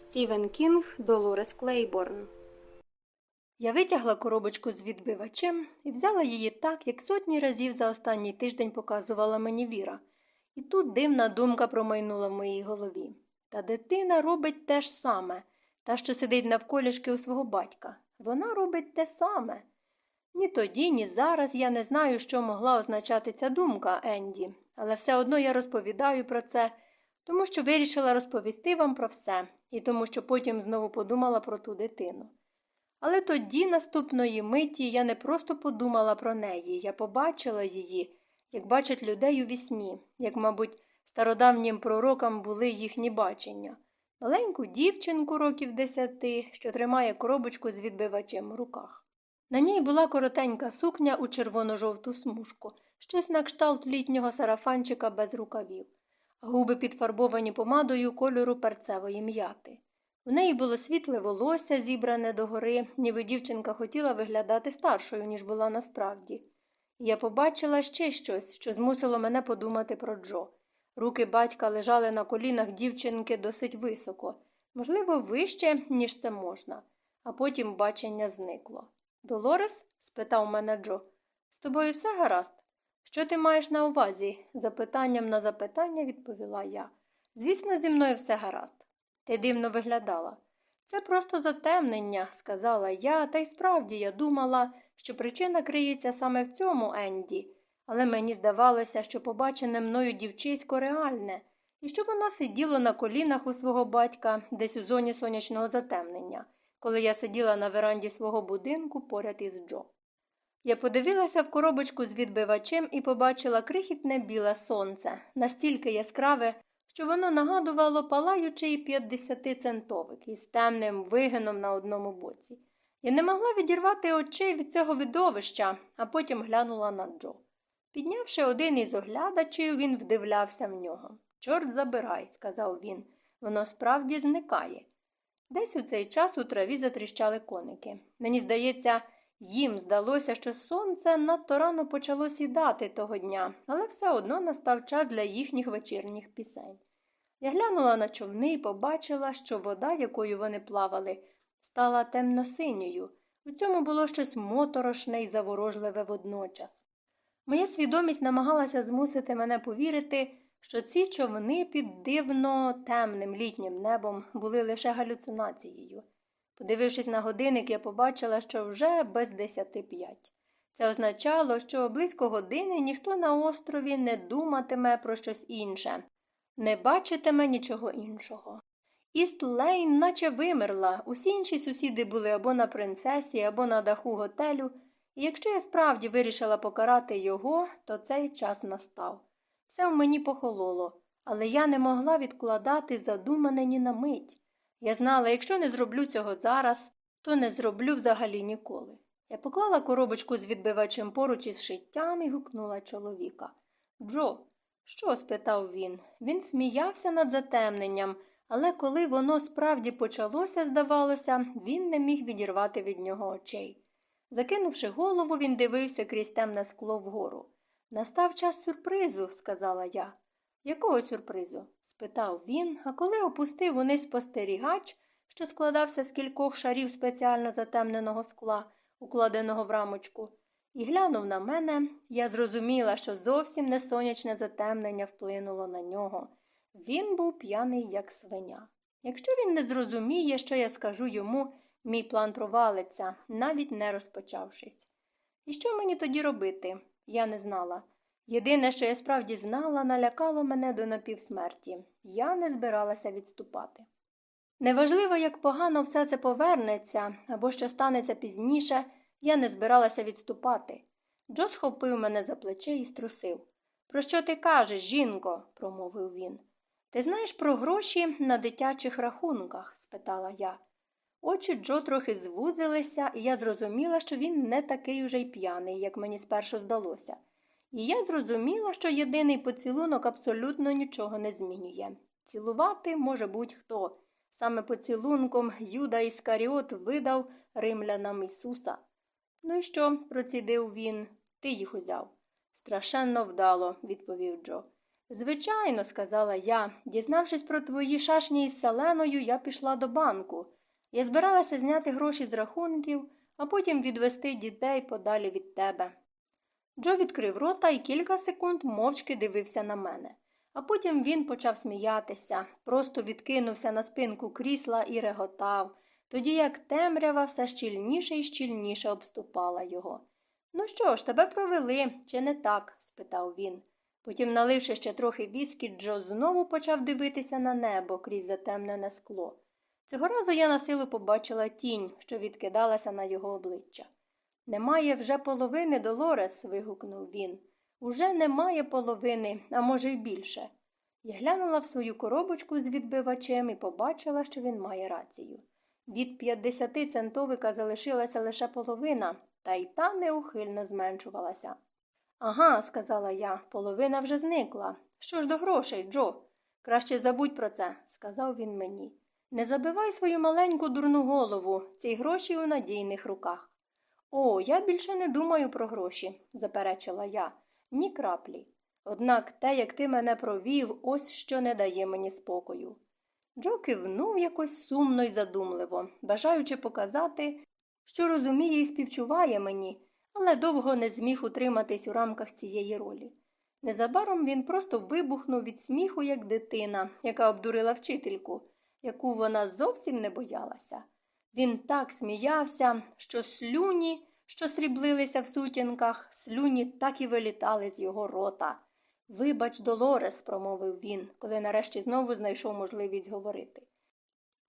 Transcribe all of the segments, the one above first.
Стівен Кінг Долорес Клейборн. Я витягла коробочку з відбивачем і взяла її так, як сотні разів за останній тиждень показувала мені Віра. І тут дивна думка промайнула в моїй голові. Та дитина робить те ж саме, та, що сидить навколішки у свого батька. Вона робить те саме. Ні тоді, ні зараз я не знаю, що могла означати ця думка, Енді, але все одно я розповідаю про це, тому що вирішила розповісти вам про все, і тому що потім знову подумала про ту дитину. Але тоді, наступної миті, я не просто подумала про неї, я побачила її, як бачать людей у вісні, як, мабуть, стародавнім пророкам були їхні бачення. Маленьку дівчинку років десяти, що тримає коробочку з відбивачем у руках. На ній була коротенька сукня у червоно-жовту смужку, щось на кшталт літнього сарафанчика без рукавів, губи підфарбовані помадою кольору перцевої м'яти. У неї було світле волосся, зібране догори, ніби дівчинка хотіла виглядати старшою, ніж була насправді. Я побачила ще щось, що змусило мене подумати про Джо. Руки батька лежали на колінах дівчинки досить високо, можливо, вище, ніж це можна, а потім бачення зникло. Долорес? спитав мене Джо. З тобою все гаразд? Що ти маєш на увазі? Запитанням на запитання відповіла я. Звісно, зі мною все гаразд. Ти дивно виглядала. Це просто затемнення, сказала я, та й справді я думала, що причина криється саме в цьому Енді, але мені здавалося, що побачене мною дівчисько реальне, і що воно сиділо на колінах у свого батька десь у зоні сонячного затемнення, коли я сиділа на веранді свого будинку поряд із Джо. Я подивилася в коробочку з відбивачем і побачила крихітне біле сонце, настільки яскраве, що воно нагадувало палаючий 50-центовик із темним вигином на одному боці. Я не могла відірвати очей від цього видовища, а потім глянула на Джо. Піднявши один із оглядачів, він вдивлявся в нього. Чорт забирай, сказав він, воно справді зникає. Десь у цей час у траві затріщали коники. Мені здається, їм здалося, що сонце надто рано почало сідати того дня, але все одно настав час для їхніх вечірніх пісень. Я глянула на човни і побачила, що вода, якою вони плавали, стала темно-синьою. У цьому було щось моторошне і заворожливе водночас. Моя свідомість намагалася змусити мене повірити, що ці човни під дивно темним літнім небом були лише галюцинацією. Подивившись на годинник, я побачила, що вже без десяти п'ять. Це означало, що близько години ніхто на острові не думатиме про щось інше, не бачитиме нічого іншого. Іст Лейн наче вимерла, усі інші сусіди були або на принцесі, або на даху готелю, і якщо я справді вирішила покарати його, то цей час настав. Все в мені похололо, але я не могла відкладати задумане ні на мить. Я знала, якщо не зроблю цього зараз, то не зроблю взагалі ніколи. Я поклала коробочку з відбивачем поруч із шиттям і гукнула чоловіка. Джо, що? спитав він. Він сміявся над затемненням, але коли воно справді почалося, здавалося, він не міг відірвати від нього очей. Закинувши голову, він дивився крізь темне скло вгору. Настав час сюрпризу, сказала я. Якого сюрпризу? Спитав він, а коли опустив униз спостерігач, що складався з кількох шарів спеціально затемненого скла, укладеного в рамочку, і глянув на мене, я зрозуміла, що зовсім не сонячне затемнення вплинуло на нього. Він був п'яний, як свиня. Якщо він не зрозуміє, що я скажу йому, мій план провалиться, навіть не розпочавшись. І що мені тоді робити? Я не знала. Єдине, що я справді знала, налякало мене до напівсмерті. Я не збиралася відступати. Неважливо, як погано все це повернеться або що станеться пізніше, я не збиралася відступати. Джо схопив мене за плече і струсив. Про що ти кажеш, жінко? промовив він. Ти знаєш про гроші на дитячих рахунках? спитала я. Очі Джо трохи звузилися, і я зрозуміла, що він не такий уже й п'яний, як мені спершу здалося. І я зрозуміла, що єдиний поцілунок абсолютно нічого не змінює. Цілувати може будь-хто. Саме поцілунком Юда Іскаріот видав римлянам Ісуса. Ну і що? процідив він. Ти їх узяв. Страшенно вдало, відповів Джо. Звичайно, сказала я. Дізнавшись про твої шашні із селеною, я пішла до банку. Я збиралася зняти гроші з рахунків, а потім відвести дітей подалі від тебе. Джо відкрив рота і кілька секунд мовчки дивився на мене. А потім він почав сміятися, просто відкинувся на спинку крісла і реготав, тоді як темрява все щільніше і щільніше обступала його. Ну що ж, тебе провели, чи не так? спитав він. Потім, наливши ще трохи віскі, Джо знову почав дивитися на небо крізь затемнене скло. Цього разу я на силу побачила тінь, що відкидалася на його обличчя. Немає вже половини, Долорес. вигукнув він. Уже немає половини, а може й більше. Я глянула в свою коробочку з відбивачем і побачила, що він має рацію. Від 50 центовика залишилася лише половина, та й та неухильно зменшувалася. Ага, сказала я, половина вже зникла. Що ж до грошей, Джо? Краще забудь про це, сказав він мені. Не забивай свою маленьку дурну голову, ці гроші у надійних руках. О, я більше не думаю про гроші, заперечила я, ні краплі. Однак те, як ти мене провів, ось що не дає мені спокою. Джо кивнув якось сумно й задумливо, бажаючи показати, що розуміє і співчуває мені, але довго не зміг утриматись у рамках цієї ролі. Незабаром він просто вибухнув від сміху, як дитина, яка обдурила вчительку, яку вона зовсім не боялася. Він так сміявся, що слюні, що сріблилися в сутінках, слюні так і вилітали з його рота. Вибач, Долорес, промовив він, коли нарешті знову знайшов можливість говорити.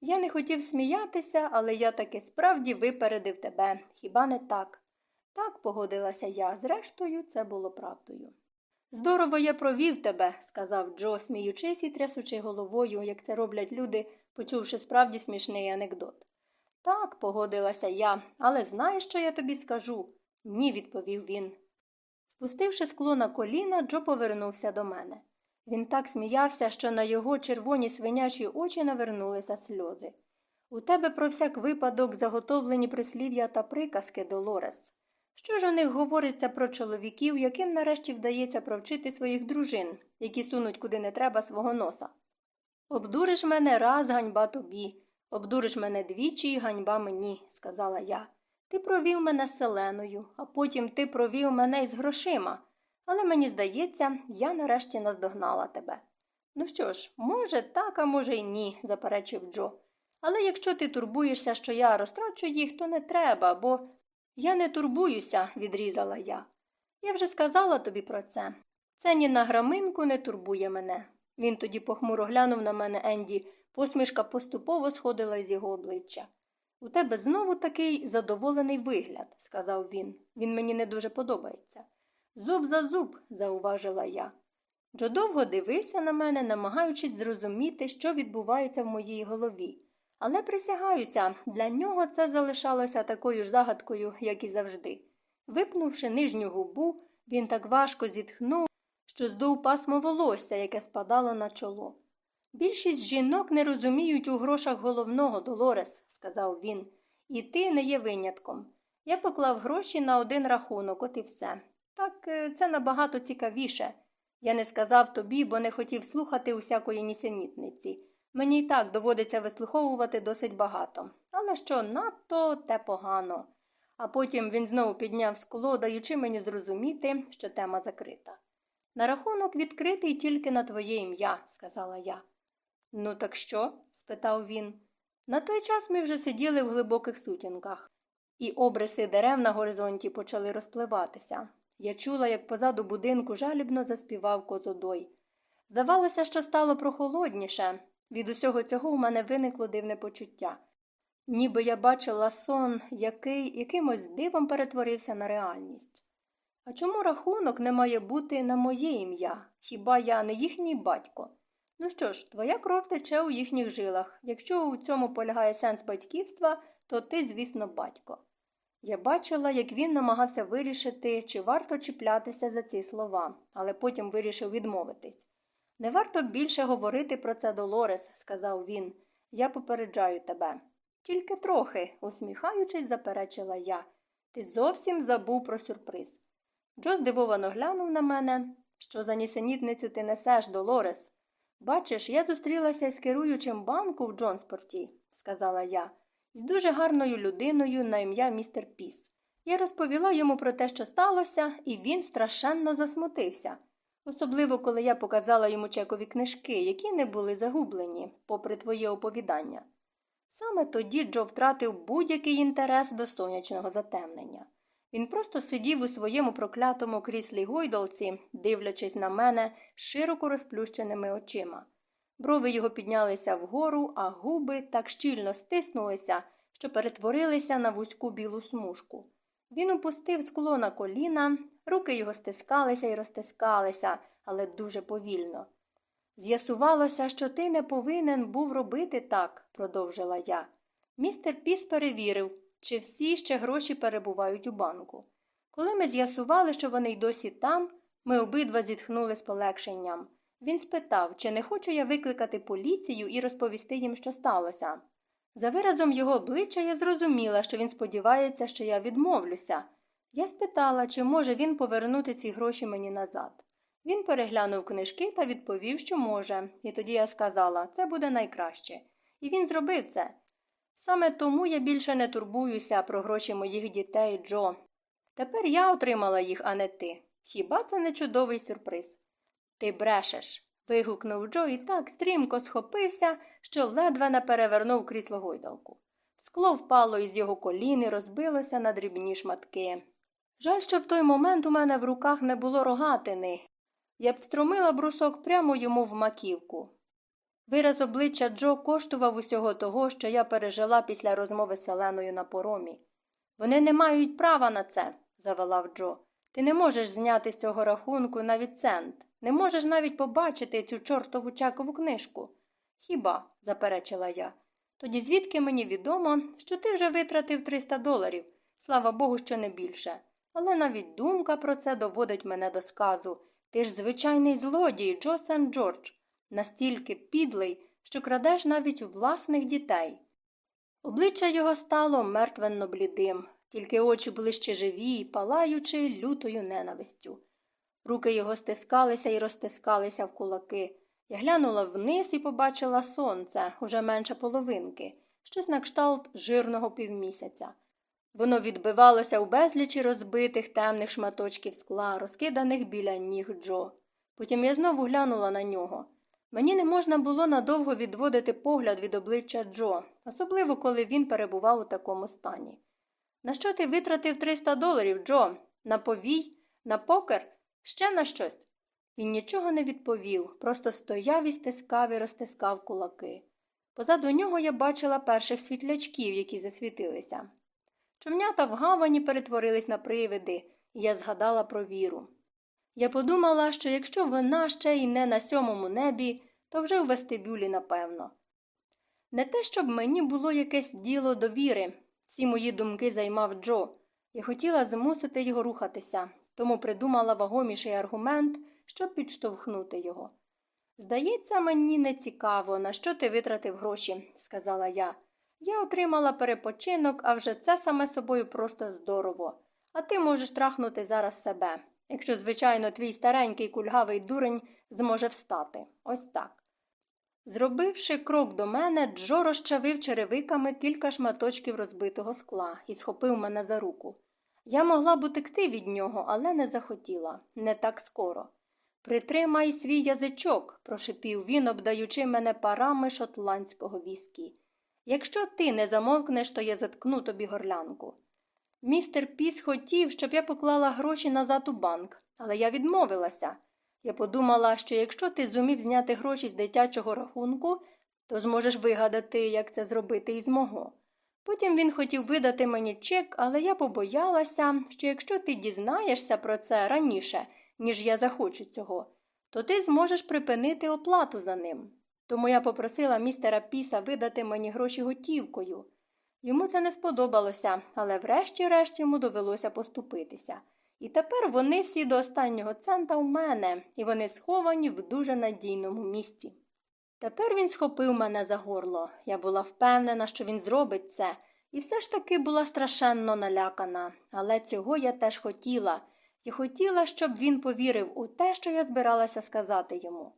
Я не хотів сміятися, але я таки справді випередив тебе. Хіба не так? Так, погодилася я, зрештою, це було правдою. Здорово я провів тебе, сказав Джо, сміючись і трясучи головою, як це роблять люди, почувши справді смішний анекдот. Так, погодилася я, але знаєш, що я тобі скажу? Ні, відповів він. Впустивши скло на коліна, Джо повернувся до мене. Він так сміявся, що на його червоні свинячі очі навернулися сльози. У тебе про всяк випадок заготовлені прислів'я та приказки, Долорес. Що ж у них говориться про чоловіків, яким нарешті вдається провчити своїх дружин, які сунуть куди не треба свого носа? Обдуриш мене раз, ганьба тобі, обдуриш мене двічі, і ганьба мені, сказала я. Ти провів мене селеною, а потім ти провів мене із грошима. Але мені здається, я нарешті наздогнала тебе. Ну що ж, може, так, а може, й ні, заперечив Джо. Але якщо ти турбуєшся, що я розтрачу їх, то не треба, бо я не турбуюся, відрізала я. Я вже сказала тобі про це. Це ні на граминку не турбує мене. Він тоді похмуро глянув на мене Енді, посмішка поступово сходила з його обличчя. У тебе знову такий задоволений вигляд, сказав він. Він мені не дуже подобається. Зуб за зуб, зауважила я. Джо довго дивився на мене, намагаючись зрозуміти, що відбувається в моїй голові. Але присягаюся, для нього це залишалося такою ж загадкою, як і завжди. Випнувши нижню губу, він так важко зітхнув, що здув пасмо волосся, яке спадало на чоло. Більшість жінок не розуміють у грошах головного, Долорес, сказав він, і ти не є винятком. Я поклав гроші на один рахунок, от і все. Так е, це набагато цікавіше. Я не сказав тобі, бо не хотів слухати усякої нісенітниці. Мені й так доводиться вислуховувати досить багато. Але що надто те погано. А потім він знову підняв скло, даючи мені зрозуміти, що тема закрита. На рахунок відкритий тільки на твоє ім'я, сказала я. Ну, так що? спитав він. На той час ми вже сиділи в глибоких сутінках, і обриси дерев на горизонті почали розпливатися. Я чула, як позаду будинку жалібно заспівав козодой. Здавалося, що стало прохолодніше. Від усього цього у мене виникло дивне почуття. Ніби я бачила сон, який якимось дивом перетворився на реальність. А чому рахунок не має бути на моє ім'я? Хіба я не їхній батько? Ну що ж, твоя кров тече у їхніх жилах. Якщо у цьому полягає сенс батьківства, то ти, звісно, батько. Я бачила, як він намагався вирішити, чи варто чіплятися за ці слова, але потім вирішив відмовитись. Не варто більше говорити про це, Долорес, сказав він. Я попереджаю тебе. Тільки трохи, усміхаючись, заперечила я. Ти зовсім забув про сюрприз. Джо здивовано глянув на мене. Що за нісенітницю ти несеш, Долорес? Бачиш, я зустрілася з керуючим банку в Джонспорті, сказала я, з дуже гарною людиною на ім'я містер Піс. Я розповіла йому про те, що сталося, і він страшенно засмутився, особливо коли я показала йому чекові книжки, які не були загублені, попри твоє оповідання. Саме тоді Джо втратив будь-який інтерес до сонячного затемнення. Він просто сидів у своєму проклятому кріслі гойдолці, дивлячись на мене широко розплющеними очима. Брови його піднялися вгору, а губи так щільно стиснулися, що перетворилися на вузьку білу смужку. Він опустив скло на коліна, руки його стискалися і розтискалися, але дуже повільно. З'ясувалося, що ти не повинен був робити так, продовжила я. Містер Піс перевірив, чи всі ще гроші перебувають у банку. Коли ми з'ясували, що вони й досі там, ми обидва зітхнули з полегшенням. Він спитав, чи не хочу я викликати поліцію і розповісти їм, що сталося. За виразом його обличчя я зрозуміла, що він сподівається, що я відмовлюся. Я спитала, чи може він повернути ці гроші мені назад. Він переглянув книжки та відповів, що може, і тоді я сказала, це буде найкраще. І він зробив це. Саме тому я більше не турбуюся про гроші моїх дітей Джо. Тепер я отримала їх, а не ти. Хіба це не чудовий сюрприз? Ти брешеш. вигукнув Джо і так стрімко схопився, що ледве не перевернув крісло гойдалку. Скло впало із його колін і розбилося на дрібні шматки. Жаль, що в той момент у мене в руках не було рогатини. Я б встромила брусок прямо йому в маківку. Вираз обличчя Джо коштував усього того, що я пережила після розмови з Селеною на поромі. Вони не мають права на це, завелав Джо. Ти не можеш зняти з цього рахунку навіть цент, не можеш навіть побачити цю чортову чакову книжку. Хіба, заперечила я. Тоді звідки мені відомо, що ти вже витратив 300 доларів, слава Богу, що не більше. Але навіть думка про це доводить мене до сказу. Ти ж звичайний злодій, Джо Сен Джордж, настільки підлий, що крадеш навіть у власних дітей. Обличчя його стало мертвенно блідим, тільки очі були ще живі, палаючи лютою ненавистю. Руки його стискалися і розтискалися в кулаки. Я глянула вниз і побачила сонце, уже менше половинки, щось на кшталт жирного півмісяця. Воно відбивалося у безлічі розбитих темних шматочків скла, розкиданих біля ніг Джо. Потім я знову глянула на нього. Мені не можна було надовго відводити погляд від обличчя Джо, особливо коли він перебував у такому стані. На що ти витратив 300 доларів, Джо? На повій? На покер? Ще на щось? Він нічого не відповів, просто стояв і стискав і розтискав кулаки. Позаду нього я бачила перших світлячків, які засвітилися. Човнята в гавані перетворились на привиди, і я згадала про віру. Я подумала, що якщо вона ще й не на сьомому небі, то вже в вестибюлі, напевно. Не те, щоб мені було якесь діло довіри, всі мої думки займав Джо, Я хотіла змусити його рухатися, тому придумала вагоміший аргумент, щоб підштовхнути його. Здається, мені не цікаво, на що ти витратив гроші, сказала я. Я отримала перепочинок, а вже це саме собою просто здорово. А ти можеш трахнути зараз себе, якщо, звичайно, твій старенький кульгавий дурень зможе встати. Ось так. Зробивши крок до мене, Джо розчавив черевиками кілька шматочків розбитого скла і схопив мене за руку. Я могла б утекти від нього, але не захотіла, не так скоро. Притримай свій язичок, прошипів він, обдаючи мене парами шотландського віскі. Якщо ти не замовкнеш, то я заткну тобі горлянку. Містер Піс хотів, щоб я поклала гроші назад у банк, але я відмовилася. Я подумала, що якщо ти зумів зняти гроші з дитячого рахунку, то зможеш вигадати, як це зробити із мого. Потім він хотів видати мені чек, але я побоялася, що якщо ти дізнаєшся про це раніше, ніж я захочу цього, то ти зможеш припинити оплату за ним. Тому я попросила містера Піса видати мені гроші готівкою. Йому це не сподобалося, але врешті-решт йому довелося поступитися. І тепер вони всі до останнього цента у мене, і вони сховані в дуже надійному місці. Тепер він схопив мене за горло. Я була впевнена, що він зробить це, і все ж таки була страшенно налякана, але цього я теж хотіла. і хотіла, щоб він повірив у те, що я збиралася сказати йому.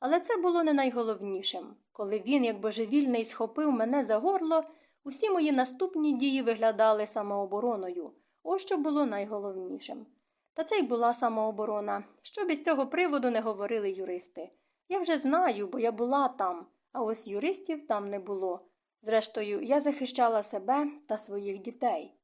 Але це було не найголовнішим. Коли він, як божевільний, схопив мене за горло, усі мої наступні дії виглядали самообороною. Ось що було найголовнішим. Та це й була самооборона. Що б із цього приводу не говорили юристи. Я вже знаю, бо я була там, а ось юристів там не було. Зрештою, я захищала себе та своїх дітей.